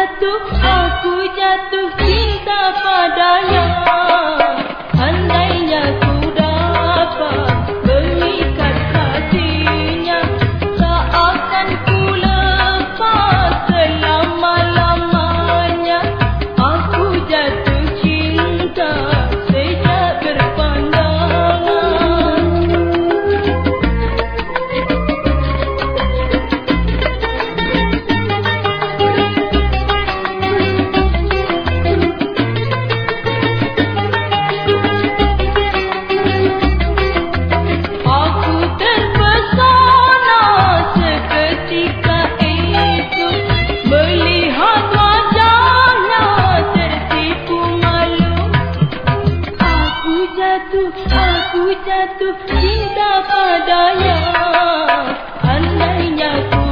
jatuh, aku jatuh cinta padanya. Padanya Andainya ku